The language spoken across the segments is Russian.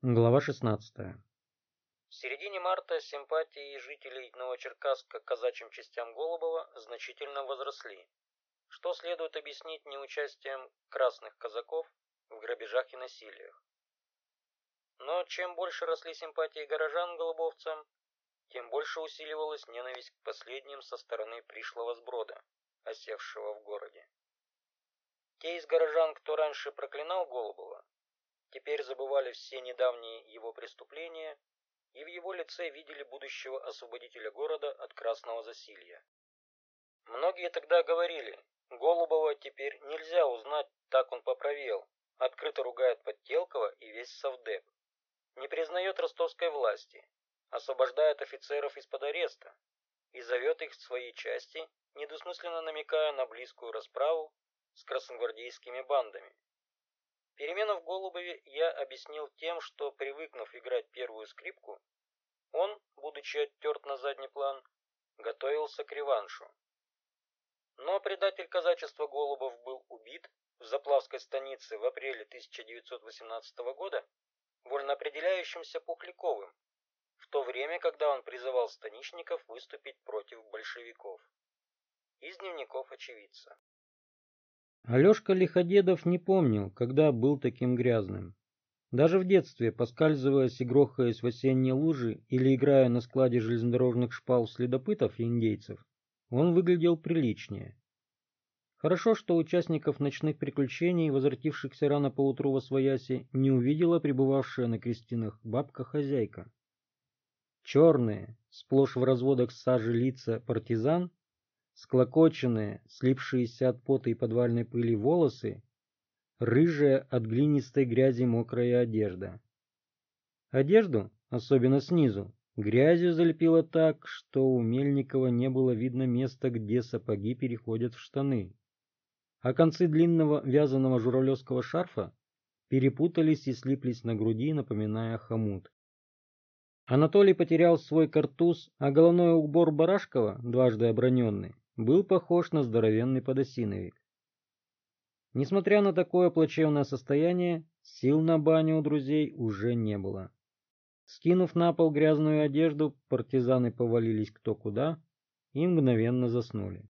Глава 16. В середине марта симпатии жителей Новочеркасска к казачьим частям Голубова значительно возросли, что следует объяснить неучастием красных казаков в грабежах и насилиях. Но чем больше росли симпатии горожан голубовцам, тем больше усиливалась ненависть к последним со стороны пришлого сброда, осевшего в городе. Те из горожан, кто раньше проклинал Голубова, теперь забывали все недавние его преступления и в его лице видели будущего освободителя города от красного засилья. Многие тогда говорили, Голубова теперь нельзя узнать, так он поправил, открыто ругает Подтелкова и весь Совдеп, не признает ростовской власти, освобождает офицеров из-под ареста и зовет их в свои части, недвусмысленно намекая на близкую расправу с красногвардейскими бандами. Перемену в Голубове я объяснил тем, что, привыкнув играть первую скрипку, он, будучи оттерт на задний план, готовился к реваншу. Но предатель казачества Голубов был убит в Заплавской станице в апреле 1918 года вольноопределяющимся Пухляковым, в то время, когда он призывал станичников выступить против большевиков. Из дневников очевидца. Алешка Лиходедов не помнил, когда был таким грязным. Даже в детстве, поскальзываясь и грохаясь в осенние лужи или играя на складе железнодорожных шпал следопытов и индейцев, он выглядел приличнее. Хорошо, что участников ночных приключений, возвратившихся рано поутру во свояси, не увидела пребывавшая на крестинах бабка-хозяйка. Черные, сплошь в разводах сажи лица партизан склокоченные, слипшиеся от пота и подвальной пыли волосы, рыжая от глинистой грязи мокрая одежда. Одежду, особенно снизу, грязью залепило так, что у Мельникова не было видно места, где сапоги переходят в штаны. А концы длинного вязаного журавлевского шарфа перепутались и слиплись на груди, напоминая хомут. Анатолий потерял свой картуз, а головной убор Барашкова, дважды оброненный, был похож на здоровенный подосиновик. Несмотря на такое плачевное состояние, сил на баню у друзей уже не было. Скинув на пол грязную одежду, партизаны повалились кто куда и мгновенно заснули.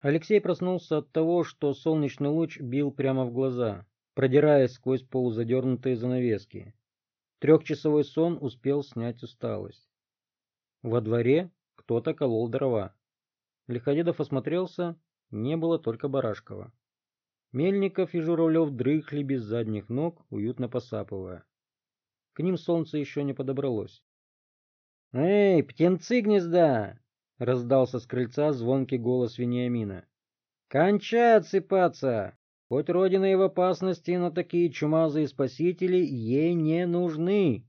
Алексей проснулся от того, что солнечный луч бил прямо в глаза, продираясь сквозь полузадернутые занавески. Трехчасовой сон успел снять усталость. Во дворе кто-то колол дрова. Лиходедов осмотрелся, не было только Барашкова. Мельников и Журавлев дрыхли без задних ног, уютно посапывая. К ним солнце еще не подобралось. «Эй, птенцы гнезда!» — раздался с крыльца звонкий голос Вениамина. «Кончай отсыпаться! Хоть родина и в опасности, но такие чумазые спасители ей не нужны.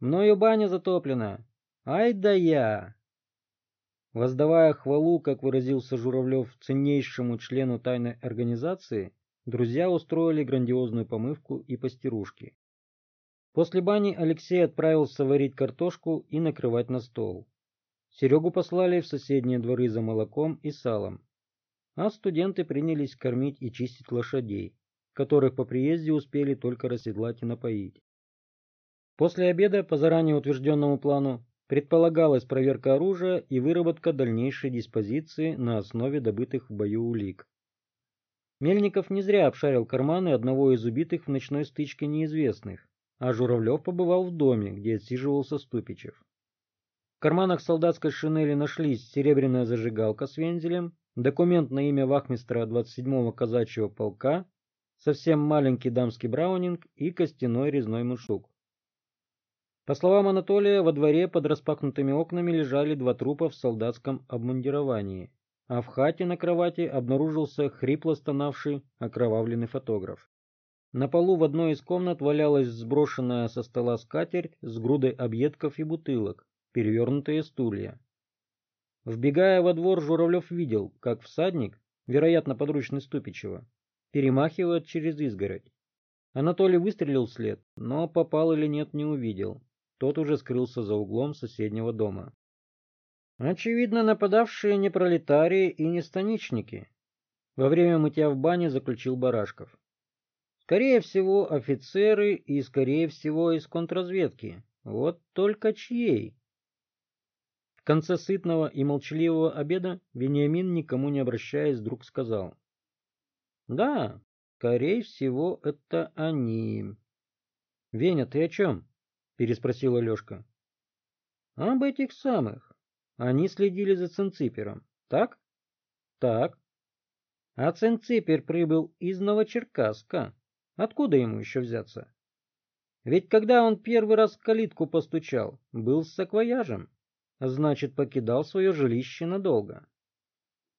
Мною баня затоплена. Ай да я!» Воздавая хвалу, как выразился Журавлев, ценнейшему члену тайной организации, друзья устроили грандиозную помывку и постирушки. После бани Алексей отправился варить картошку и накрывать на стол. Серегу послали в соседние дворы за молоком и салом, а студенты принялись кормить и чистить лошадей, которых по приезде успели только расседлать и напоить. После обеда, по заранее утвержденному плану, Предполагалась проверка оружия и выработка дальнейшей диспозиции на основе добытых в бою улик. Мельников не зря обшарил карманы одного из убитых в ночной стычке неизвестных, а Журавлев побывал в доме, где отсиживался Ступичев. В карманах солдатской шинели нашлись серебряная зажигалка с вензелем, документ на имя вахмистра 27-го казачьего полка, совсем маленький дамский браунинг и костяной резной мушук. По словам Анатолия, во дворе под распахнутыми окнами лежали два трупа в солдатском обмундировании, а в хате на кровати обнаружился хрипло стонавший окровавленный фотограф. На полу в одной из комнат валялась сброшенная со стола скатерть с грудой объедков и бутылок, перевернутые стулья. Вбегая во двор, Журавлев видел, как всадник, вероятно, подручный Ступичева, перемахивает через изгородь. Анатолий выстрелил вслед, но попал или нет не увидел. Тот уже скрылся за углом соседнего дома. Очевидно, нападавшие не пролетарии и не станичники. Во время мытья в бане заключил Барашков. Скорее всего, офицеры и, скорее всего, из контрразведки. Вот только чьей? В конце сытного и молчаливого обеда Вениамин, никому не обращаясь, вдруг сказал. Да, скорее всего, это они. Веня, ты о чем? Переспросил Алешка. Об этих самых. Они следили за Цинципером, так? Так. А Цинципер прибыл из Новочеркасска. Откуда ему еще взяться? Ведь когда он первый раз в калитку постучал, был с саквояжем. Значит, покидал свое жилище надолго.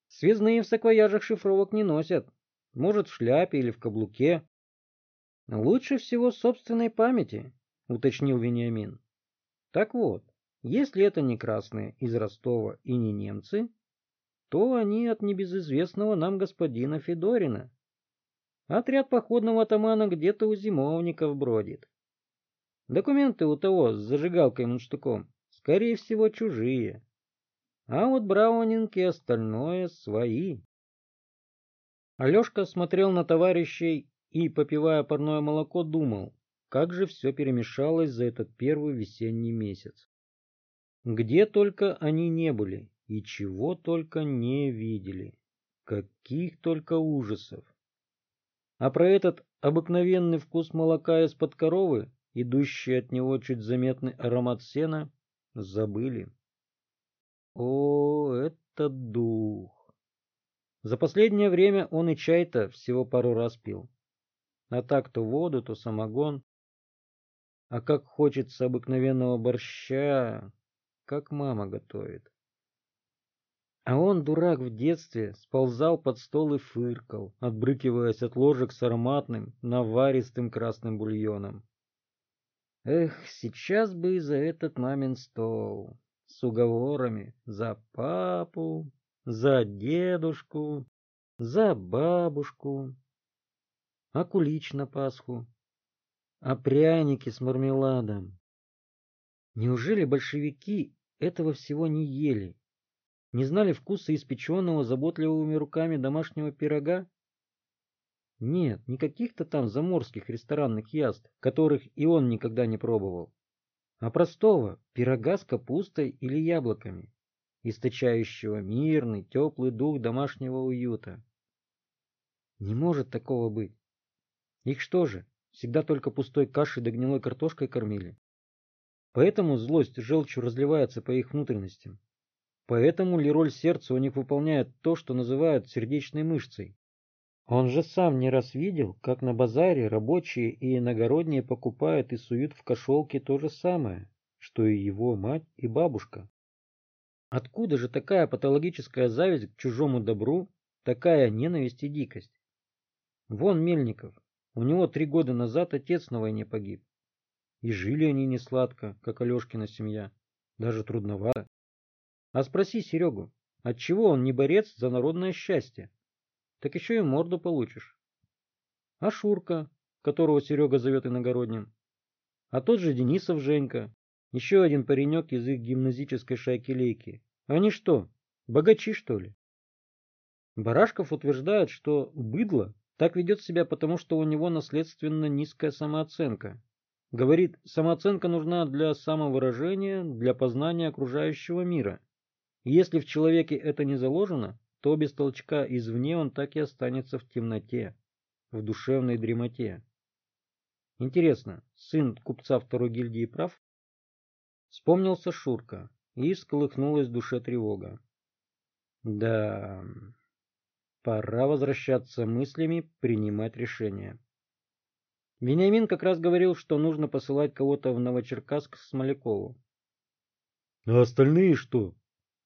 Связные в саквояжах шифровок не носят. Может, в шляпе или в каблуке. Лучше всего собственной памяти, уточнил Вениамин. Так вот, если это не красные из Ростова и не немцы, то они от небезызвестного нам господина Федорина. Отряд походного атамана где-то у зимовников бродит. Документы у того с зажигалкой и мундштуком, скорее всего, чужие. А вот Браунинг и остальное свои. Алешка смотрел на товарищей и, попивая парное молоко, думал, как же все перемешалось за этот первый весенний месяц. Где только они не были и чего только не видели, каких только ужасов. А про этот обыкновенный вкус молока из-под коровы, идущий от него чуть заметный аромат сена, забыли. О, это дух! За последнее время он и чай-то всего пару раз пил. А так то воду, то самогон. А как хочется обыкновенного борща, как мама готовит. А он, дурак, в детстве сползал под стол и фыркал, отбрыкиваясь от ложек с ароматным, наваристым красным бульоном. Эх, сейчас бы и за этот мамин стол, с уговорами за папу, за дедушку, за бабушку, а кулич на Пасху, а пряники с мармеладом. Неужели большевики этого всего не ели? Не знали вкуса испеченного заботливыми руками домашнего пирога? Нет, не каких-то там заморских ресторанных яств, которых и он никогда не пробовал, а простого пирога с капустой или яблоками, источающего мирный, теплый дух домашнего уюта. Не может такого быть. Их что же, всегда только пустой кашей да гнилой картошкой кормили? Поэтому злость желчью разливается по их внутренностям. Поэтому ли роль сердца у них выполняет то, что называют сердечной мышцей. Он же сам не раз видел, как на базаре рабочие и иногородние покупают и суют в кошелки то же самое, что и его мать и бабушка. Откуда же такая патологическая зависть к чужому добру, такая ненависть и дикость? Вон Мельников, у него три года назад отец на войне погиб. И жили они не сладко, как Алешкина семья, даже трудновато. А спроси Серегу, отчего он не борец за народное счастье? Так еще и морду получишь. А Шурка, которого Серега зовет иногородним? А тот же Денисов Женька, еще один паренек из их гимназической шайки-лейки. Они что, богачи, что ли? Барашков утверждает, что быдло так ведет себя потому, что у него наследственно низкая самооценка. Говорит, самооценка нужна для самовыражения, для познания окружающего мира. Если в человеке это не заложено, то без толчка извне он так и останется в темноте, в душевной дремоте. Интересно, сын купца второй гильдии прав? Вспомнился Шурка, и всколыхнулась в душе тревога. Да, пора возвращаться мыслями, принимать решение. Вениамин как раз говорил, что нужно посылать кого-то в Новочеркасск к Смолякову. — А остальные что?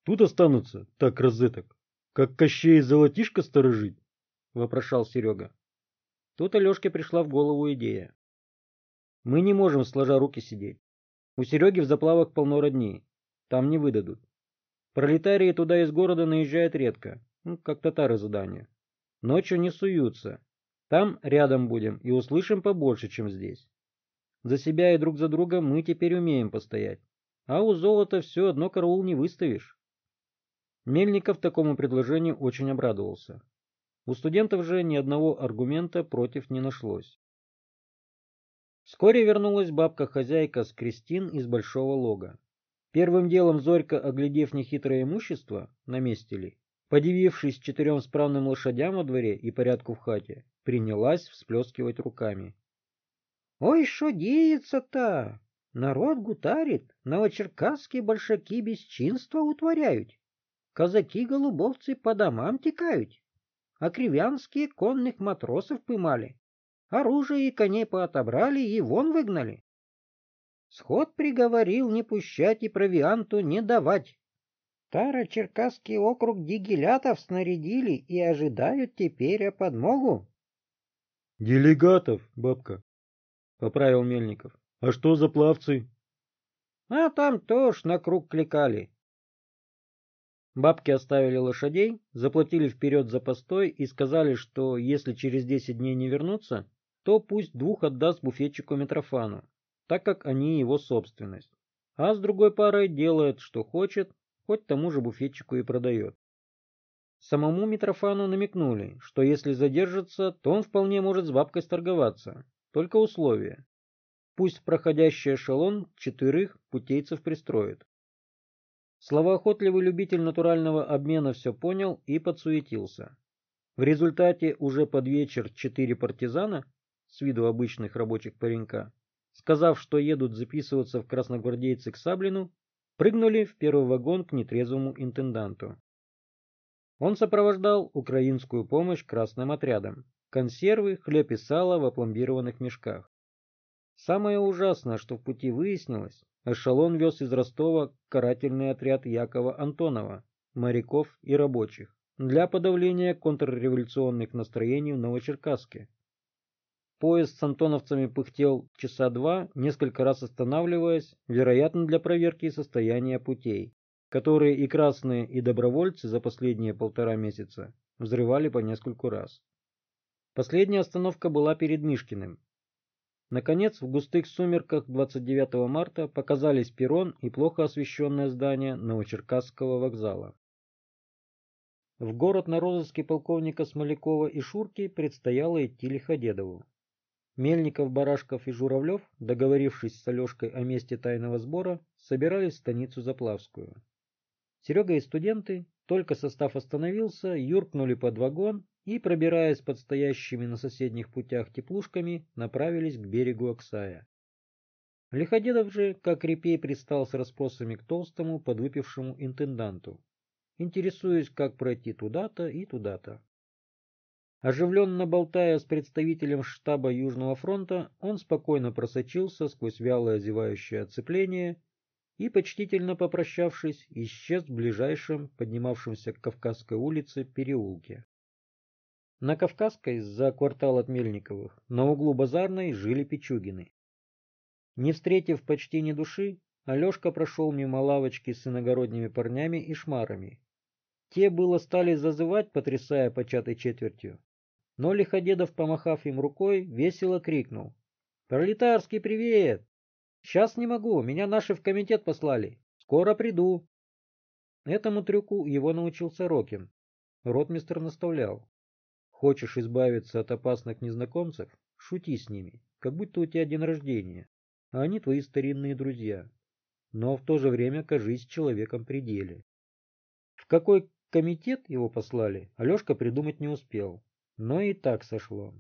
Тут останутся, так розеток, как Кощей Золотишко сторожить? — вопрошал Серега. Тут Алешке пришла в голову идея. Мы не можем сложа руки сидеть. У Сереги в заплавах полно родни. Там не выдадут. Пролетарии туда из города наезжают редко, ну, как татары задания. Ночью не суются. Там рядом будем и услышим побольше, чем здесь. За себя и друг за друга мы теперь умеем постоять. А у золота все одно караул не выставишь. Мельников такому предложению очень обрадовался. У студентов же ни одного аргумента против не нашлось. Вскоре вернулась бабка-хозяйка с Кристин из Большого Лога. Первым делом Зорька, оглядев нехитрое имущество, на месте ли, подивившись четырем справным лошадям во дворе и порядку в хате, принялась всплескивать руками. — Ой, шо деется-то? Народ гутарит, новочеркасские большаки бесчинства утворяют. Казаки-голубовцы по домам текают, а кривянские конных матросов пымали. Оружие и коней поотобрали и вон выгнали. Сход приговорил не пущать и провианту не давать. Таро-Черкасский округ дигилятов снарядили и ожидают теперь о подмогу. — Делегатов, бабка, — поправил Мельников. — А что за плавцы? — А там тоже на круг кликали. Бабки оставили лошадей, заплатили вперед за постой и сказали, что если через десять дней не вернутся, то пусть двух отдаст буфетчику Митрофану, так как они его собственность. А с другой парой делает, что хочет, хоть тому же буфетчику и продает. Самому Митрофану намекнули, что если задержится, то он вполне может с бабкой сторговаться. Только условие. Пусть проходящий эшелон четверых путейцев пристроит. Словоохотливый любитель натурального обмена все понял и подсуетился. В результате уже под вечер четыре партизана, с виду обычных рабочих паренька, сказав, что едут записываться в красногвардейцы к Саблину, прыгнули в первый вагон к нетрезвому интенданту. Он сопровождал украинскую помощь красным отрядам, консервы, хлеб и сало в опломбированных мешках. Самое ужасное, что в пути выяснилось, эшелон вез из Ростова карательный отряд Якова Антонова, моряков и рабочих, для подавления контрреволюционных настроений в Новочеркасске. Поезд с антоновцами пыхтел часа два, несколько раз останавливаясь, вероятно, для проверки состояния путей, которые и красные, и добровольцы за последние полтора месяца взрывали по нескольку раз. Последняя остановка была перед Мишкиным. Наконец, в густых сумерках 29 марта показались перрон и плохо освещенное здание Новочеркасского вокзала. В город на розыске полковника Смолякова и Шурки предстояло идти Лиходедову. Мельников, Барашков и Журавлев, договорившись с Алешкой о месте тайного сбора, собирались в станицу Заплавскую. Серега и студенты, только состав остановился, юркнули под вагон и, пробираясь под стоящими на соседних путях теплушками, направились к берегу Оксая. Лиходедов же, как репей, пристал с расспросами к толстому, подвыпившему интенданту, интересуясь, как пройти туда-то и туда-то. Оживленно болтая с представителем штаба Южного фронта, он спокойно просочился сквозь вялое зевающее оцепление и, почтительно попрощавшись, исчез в ближайшем, поднимавшемся к Кавказской улице, переулке. На Кавказской, за квартал от Мельниковых, на углу Базарной жили Пичугины. Не встретив почти ни души, Алешка прошел мимо лавочки с иногородними парнями и шмарами. Те было стали зазывать, потрясая початой четвертью, но Лиходедов, помахав им рукой, весело крикнул. «Пролетарский привет! Сейчас не могу, меня наши в комитет послали. Скоро приду». Этому трюку его научил Сорокин. Ротмистр наставлял. Хочешь избавиться от опасных незнакомцев? Шути с ними, как будто у тебя день рождения, а они твои старинные друзья. Но в то же время кажись человеком при деле. В какой комитет его послали, Алешка придумать не успел но и так сошло.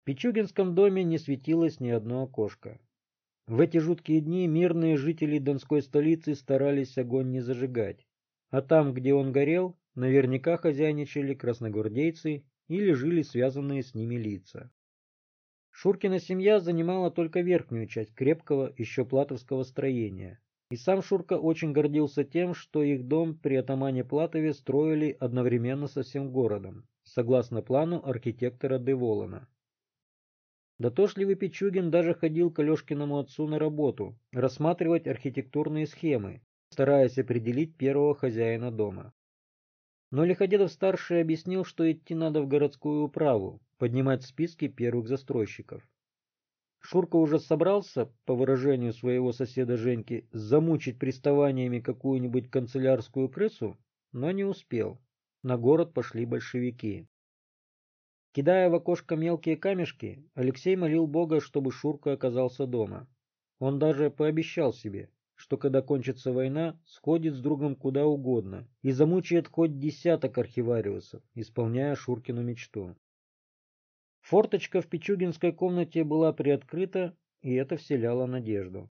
В Пичугинском доме не светилось ни одно окошко. В эти жуткие дни мирные жители Донской столицы старались огонь не зажигать, а там, где он горел, наверняка хозяйничали красногвардейцы или жили связанные с ними лица. Шуркина семья занимала только верхнюю часть крепкого еще платовского строения, и сам Шурка очень гордился тем, что их дом при атамане Платове строили одновременно со всем городом, согласно плану архитектора Деволана. Дотошливый Пичугин даже ходил к Алешкиному отцу на работу, рассматривать архитектурные схемы, стараясь определить первого хозяина дома. Но Лиходедов-старший объяснил, что идти надо в городскую управу, поднимать списки первых застройщиков. Шурка уже собрался, по выражению своего соседа Женьки, замучить приставаниями какую-нибудь канцелярскую крысу, но не успел на город пошли большевики. Кидая в окошко мелкие камешки, Алексей молил Бога, чтобы Шурка оказался дома. Он даже пообещал себе, что когда кончится война, сходит с другом куда угодно и замучает хоть десяток архивариусов, исполняя Шуркину мечту. Форточка в Пичугинской комнате была приоткрыта, и это вселяло надежду.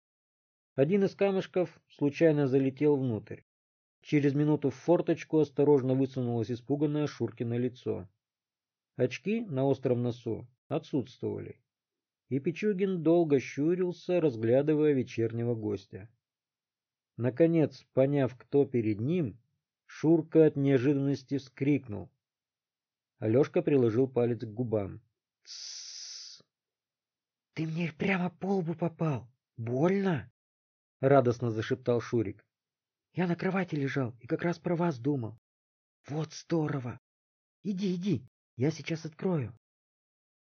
Один из камешков случайно залетел внутрь. Через минуту в форточку осторожно высунулось испуганное Шуркино лицо. Очки на остром носу отсутствовали, и Пичугин долго щурился, разглядывая вечернего гостя. Наконец, поняв, кто перед ним, Шурка от неожиданности вскрикнул. Алешка приложил палец к губам. «Тссс! Ты мне прямо по лбу попал! Больно!» — радостно зашептал Шурик. «Я на кровати лежал и как раз про вас думал. Вот здорово! Иди, иди, я сейчас открою».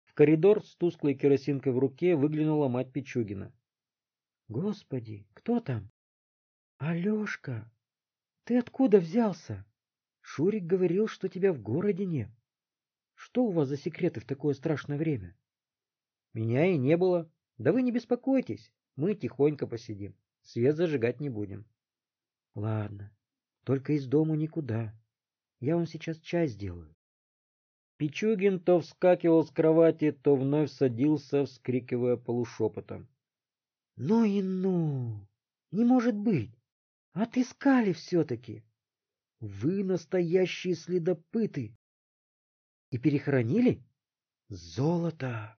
В коридор с тусклой керосинкой в руке выглянула мать Пичугина. «Господи, кто там?» «Алешка, ты откуда взялся? Шурик говорил, что тебя в городе нет. Что у вас за секреты в такое страшное время?» «Меня и не было. Да вы не беспокойтесь, мы тихонько посидим. Свет зажигать не будем. Ладно, только из дому никуда. Я вам сейчас чай сделаю. Пичугин то вскакивал с кровати, то вновь садился, вскрикивая полушепотом. — Ну и ну! Не может быть! Отыскали все-таки! Вы настоящие следопыты! И перехоронили? Золото!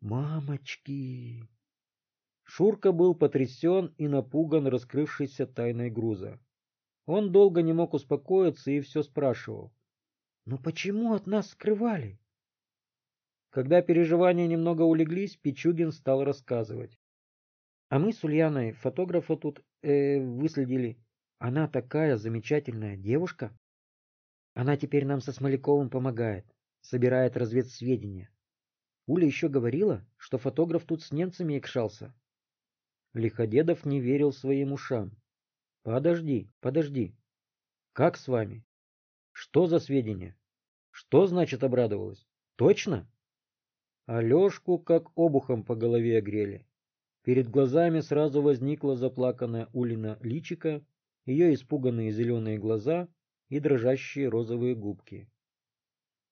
Мамочки! Шурка был потрясен и напуган раскрывшейся тайной груза. Он долго не мог успокоиться и все спрашивал. «Но почему от нас скрывали?» Когда переживания немного улеглись, Пичугин стал рассказывать. А мы с Ульяной фотографа тут э, выследили. Она такая замечательная девушка. Она теперь нам со Смоляковым помогает, собирает разведсведения. Уля еще говорила, что фотограф тут с немцами якшался, Лиходедов не верил своим ушам. Подожди, подожди. Как с вами? Что за сведения? Что значит обрадовалась? Точно? Алешку как обухом по голове огрели. Перед глазами сразу возникла заплаканная Улина личика, ее испуганные зеленые глаза и дрожащие розовые губки.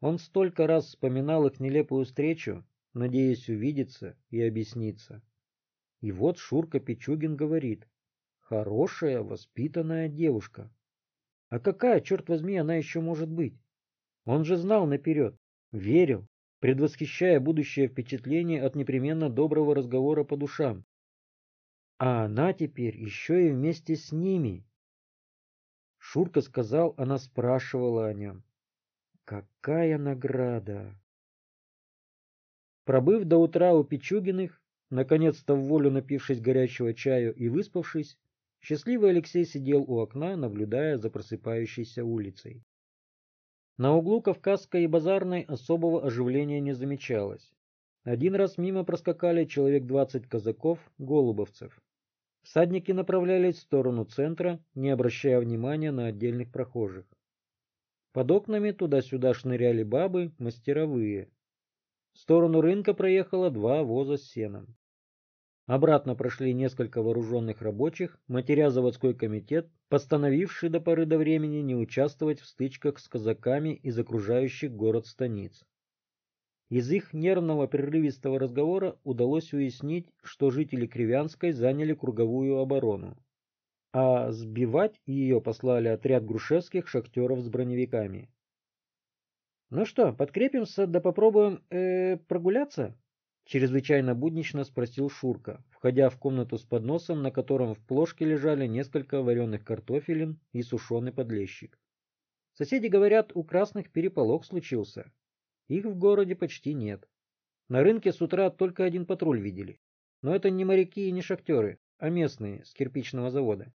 Он столько раз вспоминал их нелепую встречу, надеясь увидеться и объясниться. И вот Шурка Пичугин говорит. Хорошая, воспитанная девушка. А какая, черт возьми, она еще может быть? Он же знал наперед, верил, предвосхищая будущее впечатление от непременно доброго разговора по душам. А она теперь еще и вместе с ними. Шурка сказал, она спрашивала о нем. Какая награда! Пробыв до утра у Пичугиных, Наконец-то в волю напившись горячего чаю и выспавшись, счастливый Алексей сидел у окна, наблюдая за просыпающейся улицей. На углу Кавказской и Базарной особого оживления не замечалось. Один раз мимо проскакали человек двадцать казаков, голубовцев. Всадники направлялись в сторону центра, не обращая внимания на отдельных прохожих. Под окнами туда-сюда шныряли бабы, мастеровые. В сторону рынка проехало два воза с сеном. Обратно прошли несколько вооруженных рабочих, матеря заводской комитет, постановивший до поры до времени не участвовать в стычках с казаками из окружающих город станиц. Из их нервного прерывистого разговора удалось уяснить, что жители Кривянской заняли круговую оборону, а сбивать ее послали отряд грушевских шахтеров с броневиками. «Ну что, подкрепимся да попробуем э, прогуляться?» Чрезвычайно буднично спросил Шурка, входя в комнату с подносом, на котором в плошке лежали несколько вареных картофелин и сушеный подлещик. Соседи говорят, у красных переполох случился. Их в городе почти нет. На рынке с утра только один патруль видели. Но это не моряки и не шахтеры, а местные с кирпичного завода.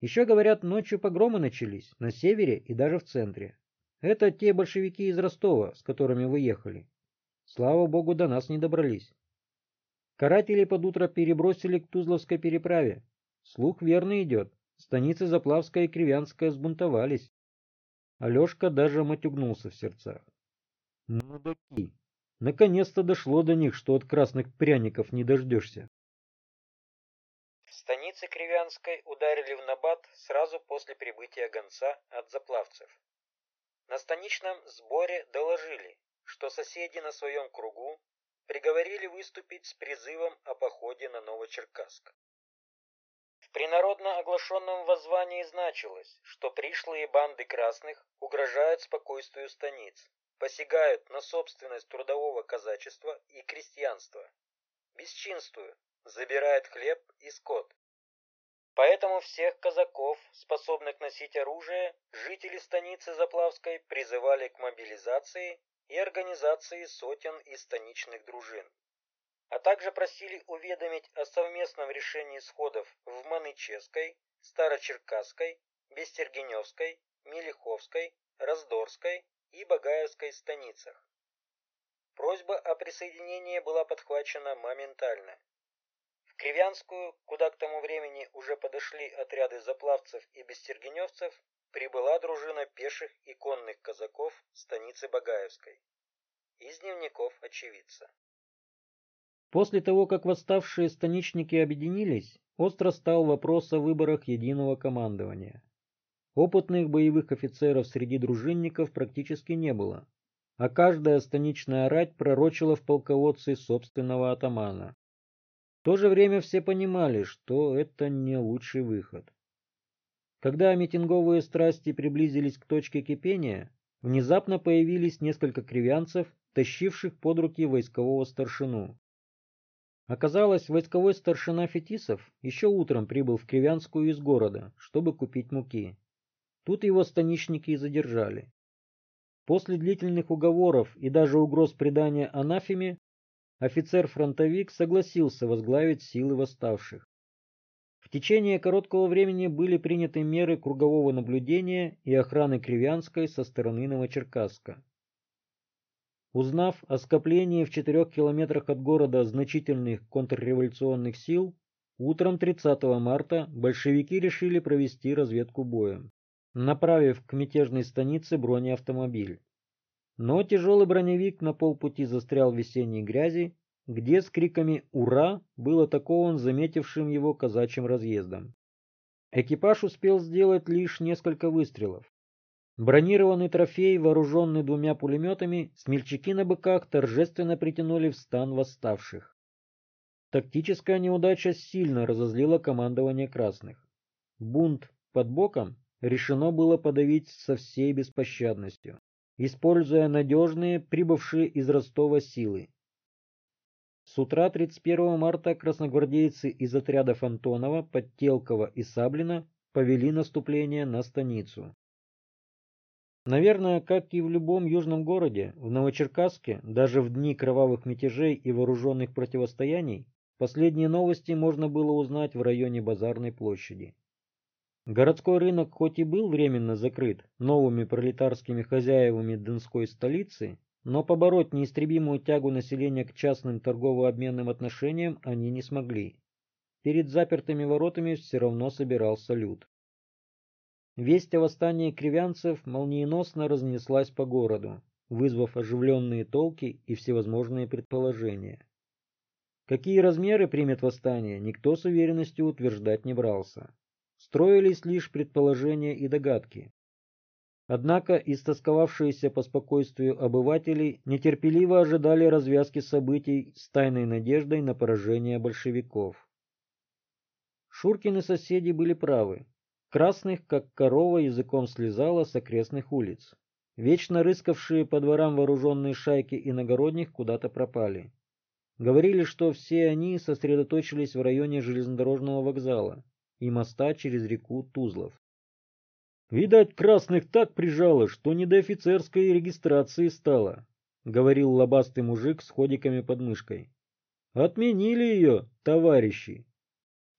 Еще, говорят, ночью погромы начались на севере и даже в центре. Это те большевики из Ростова, с которыми вы ехали. Слава богу, до нас не добрались. Каратели под утро перебросили к Тузловской переправе. Слух верно идет. Станицы Заплавская и Кривянская сбунтовались. Алешка даже матюгнулся в сердцах. Мудаки. Наконец-то дошло до них, что от красных пряников не дождешься. В станице Кривянской ударили в набат сразу после прибытия гонца от заплавцев. На станичном сборе доложили, что соседи на своем кругу приговорили выступить с призывом о походе на Новочеркасск. В принародно оглашенном воззвании значилось, что пришлые банды красных угрожают спокойствию станиц, посягают на собственность трудового казачества и крестьянства, бесчинствуют, забирают хлеб и скот. Поэтому всех казаков, способных носить оружие, жители станицы Заплавской призывали к мобилизации и организации сотен и станичных дружин. А также просили уведомить о совместном решении сходов в Манычевской, Старочеркасской, Бестергеневской, Мелиховской, Раздорской и Багаевской станицах. Просьба о присоединении была подхвачена моментально. В Кривянскую, куда к тому времени уже подошли отряды заплавцев и бестергеневцев, прибыла дружина пеших и конных казаков станицы Багаевской. Из дневников очевидца. После того, как восставшие станичники объединились, остро стал вопрос о выборах единого командования. Опытных боевых офицеров среди дружинников практически не было, а каждая станичная рать пророчила в полководце собственного атамана. В то же время все понимали, что это не лучший выход. Когда митинговые страсти приблизились к точке кипения, внезапно появились несколько кривянцев, тащивших под руки войскового старшину. Оказалось, войсковой старшина Фетисов еще утром прибыл в Кривянскую из города, чтобы купить муки. Тут его станичники и задержали. После длительных уговоров и даже угроз предания анафеме, офицер-фронтовик согласился возглавить силы восставших. В течение короткого времени были приняты меры кругового наблюдения и охраны Кривянской со стороны Новочеркасска. Узнав о скоплении в четырех километрах от города значительных контрреволюционных сил, утром 30 марта большевики решили провести разведку боем направив к мятежной станице бронеавтомобиль. Но тяжелый броневик на полпути застрял в весенней грязи, где с криками «Ура!» был атакован заметившим его казачьим разъездом. Экипаж успел сделать лишь несколько выстрелов. Бронированный трофей, вооруженный двумя пулеметами, смельчаки на быках торжественно притянули в стан восставших. Тактическая неудача сильно разозлила командование красных. Бунт под боком решено было подавить со всей беспощадностью, используя надежные, прибывшие из Ростова силы. С утра 31 марта красногвардейцы из отрядов Антонова, Подтелкова и Саблина повели наступление на станицу. Наверное, как и в любом южном городе, в Новочеркасске, даже в дни кровавых мятежей и вооруженных противостояний, последние новости можно было узнать в районе Базарной площади. Городской рынок хоть и был временно закрыт новыми пролетарскими хозяевами Донской столицы, но побороть неистребимую тягу населения к частным торгово-обменным отношениям они не смогли. Перед запертыми воротами все равно собирался люд. Весть о восстании кривянцев молниеносно разнеслась по городу, вызвав оживленные толки и всевозможные предположения. Какие размеры примет восстание, никто с уверенностью утверждать не брался строились лишь предположения и догадки. Однако истосковавшиеся по спокойствию обыватели нетерпеливо ожидали развязки событий с тайной надеждой на поражение большевиков. Шуркины соседи были правы. Красных, как корова, языком слезала с окрестных улиц. Вечно рыскавшие по дворам вооруженные шайки иногородних куда-то пропали. Говорили, что все они сосредоточились в районе железнодорожного вокзала и моста через реку Тузлов. «Видать, красных так прижало, что не до офицерской регистрации стало», — говорил лобастый мужик с ходиками под мышкой. «Отменили ее, товарищи.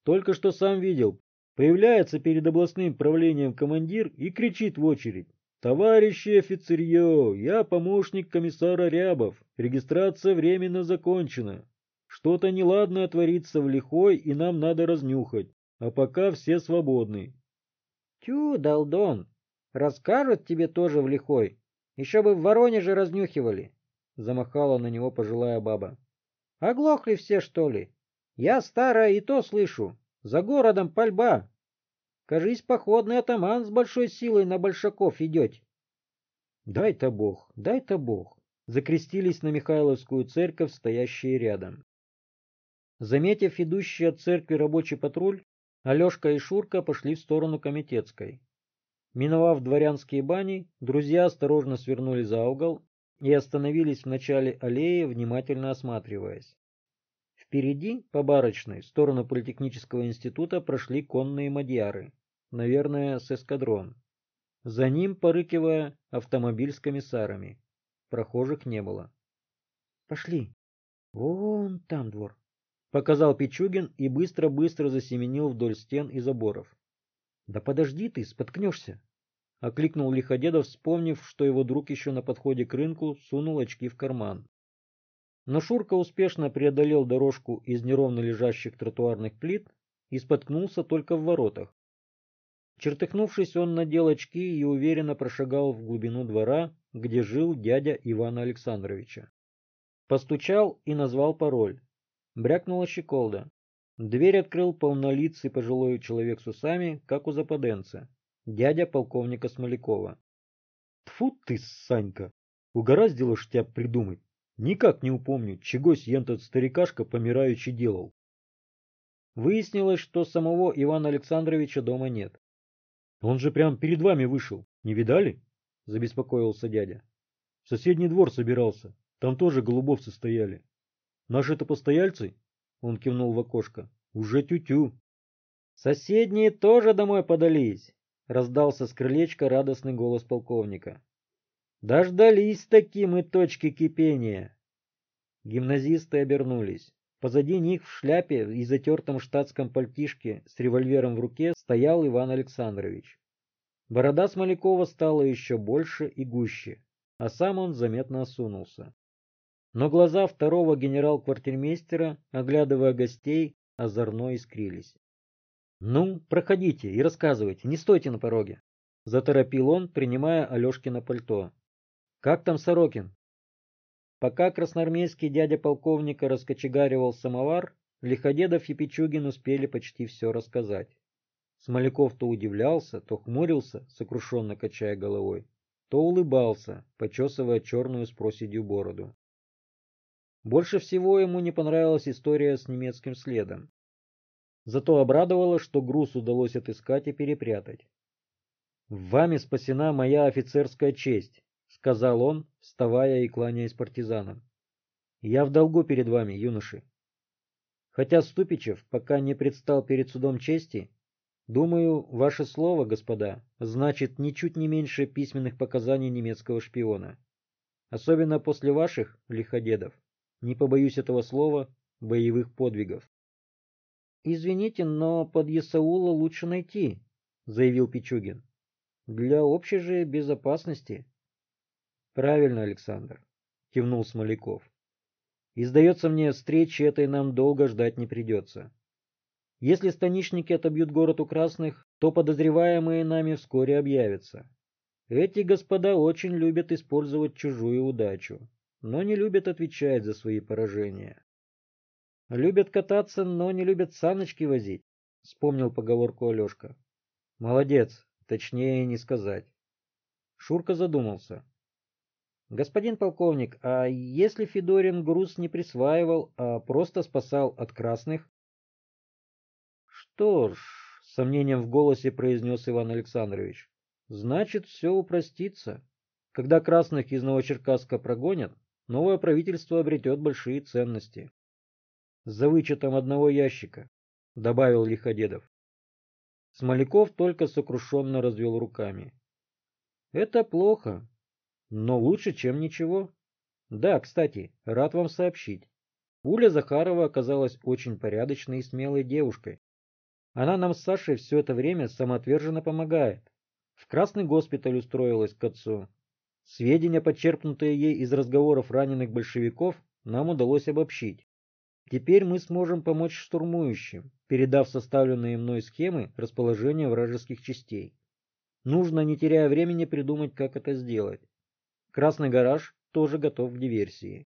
Только что сам видел, появляется перед областным правлением командир и кричит в очередь. «Товарищи офицерье, я помощник комиссара Рябов, регистрация временно закончена. Что-то неладное творится в лихой, и нам надо разнюхать а пока все свободны. Тю, Долдон, расскажут тебе тоже в лихой. Еще бы в Воронеже разнюхивали. замахала на него пожилая баба. Оглохли все, что ли? Я старая и то слышу. За городом пальба. Кажись, походный атаман с большой силой на большаков идет. Дай-то бог, дай-то бог. Закрестились на Михайловскую церковь, стоящие рядом. Заметив идущий от церкви рабочий патруль, Алешка и Шурка пошли в сторону Комитетской. Миновав дворянские бани, друзья осторожно свернули за угол и остановились в начале аллеи, внимательно осматриваясь. Впереди, по барочной, в сторону Политехнического института прошли конные мадьяры, наверное, с эскадрон. За ним, порыкивая, автомобиль с комиссарами. Прохожих не было. — Пошли. Вон там двор. Показал Пичугин и быстро-быстро засеменил вдоль стен и заборов. — Да подожди ты, споткнешься. — окликнул Лиходедов, вспомнив, что его друг еще на подходе к рынку сунул очки в карман. Но Шурка успешно преодолел дорожку из неровно лежащих тротуарных плит и споткнулся только в воротах. Чертыхнувшись, он надел очки и уверенно прошагал в глубину двора, где жил дядя Ивана Александровича. Постучал и назвал пароль. Брякнула щеколда. Дверь открыл полнолицый пожилой человек с усами, как у западенца. Дядя полковника Смолякова. Тфу ты, Санька, угораздило ж тебя придумать. Никак не упомню, чегось ян тот старикашка помираючи делал. Выяснилось, что самого Ивана Александровича дома нет. Он же прямо перед вами вышел, не видали? Забеспокоился дядя. В соседний двор собирался, там тоже голубовцы стояли. Наши-то постояльцы, он кивнул в окошко, уже тю-тю. Соседние тоже домой подались, раздался с крылечка радостный голос полковника. Дождались таки мы точки кипения. Гимназисты обернулись. Позади них в шляпе и затертом штатском пальтишке с револьвером в руке стоял Иван Александрович. Борода Смолякова стала еще больше и гуще, а сам он заметно осунулся. Но глаза второго генерал-квартирмейстера, оглядывая гостей, озорно искрились. — Ну, проходите и рассказывайте, не стойте на пороге, — заторопил он, принимая Алешкино пальто. Как там Сорокин? Пока красноармейский дядя полковника раскочегаривал самовар, Лиходедов и Пичугин успели почти все рассказать. Смоляков то удивлялся, то хмурился, сокрушенно качая головой, то улыбался, почесывая черную с проседью бороду. Больше всего ему не понравилась история с немецким следом. Зато обрадовало, что груз удалось отыскать и перепрятать. «Вами спасена моя офицерская честь», сказал он, вставая и кланяясь партизанам. Я в долгу перед вами, юноши. Хотя Ступичев пока не предстал перед судом чести, думаю, ваше слово, господа, значит ничуть не меньше письменных показаний немецкого шпиона. Особенно после ваших, лиходедов, не побоюсь этого слова, боевых подвигов. Извините, но под Ясаула лучше найти, заявил Пичугин. Для общей же безопасности. Правильно, Александр, кивнул Смоляков. И сдается мне, встречи этой нам долго ждать не придется. Если станичники отобьют город у красных, то подозреваемые нами вскоре объявятся. Эти господа очень любят использовать чужую удачу, но не любят отвечать за свои поражения. Любят кататься, но не любят саночки возить, вспомнил поговорку Алешка. Молодец, точнее не сказать. Шурка задумался. Господин полковник, а если Федорин груз не присваивал, а просто спасал от красных? Что ж, с сомнением в голосе произнес Иван Александрович, значит, все упростится. Когда красных из Новочеркасска прогонят, новое правительство обретет большие ценности. За вычетом одного ящика, добавил Лиходедов. Смоляков только сокрушенно развел руками. Это плохо, но лучше, чем ничего. Да, кстати, рад вам сообщить. Уля Захарова оказалась очень порядочной и смелой девушкой. Она нам с Сашей все это время самоотверженно помогает. В Красный госпиталь устроилась к отцу. Сведения, подчеркнутые ей из разговоров раненых большевиков, нам удалось обобщить. Теперь мы сможем помочь штурмующим, передав составленные мной схемы расположения вражеских частей. Нужно, не теряя времени, придумать, как это сделать. Красный гараж тоже готов к диверсии.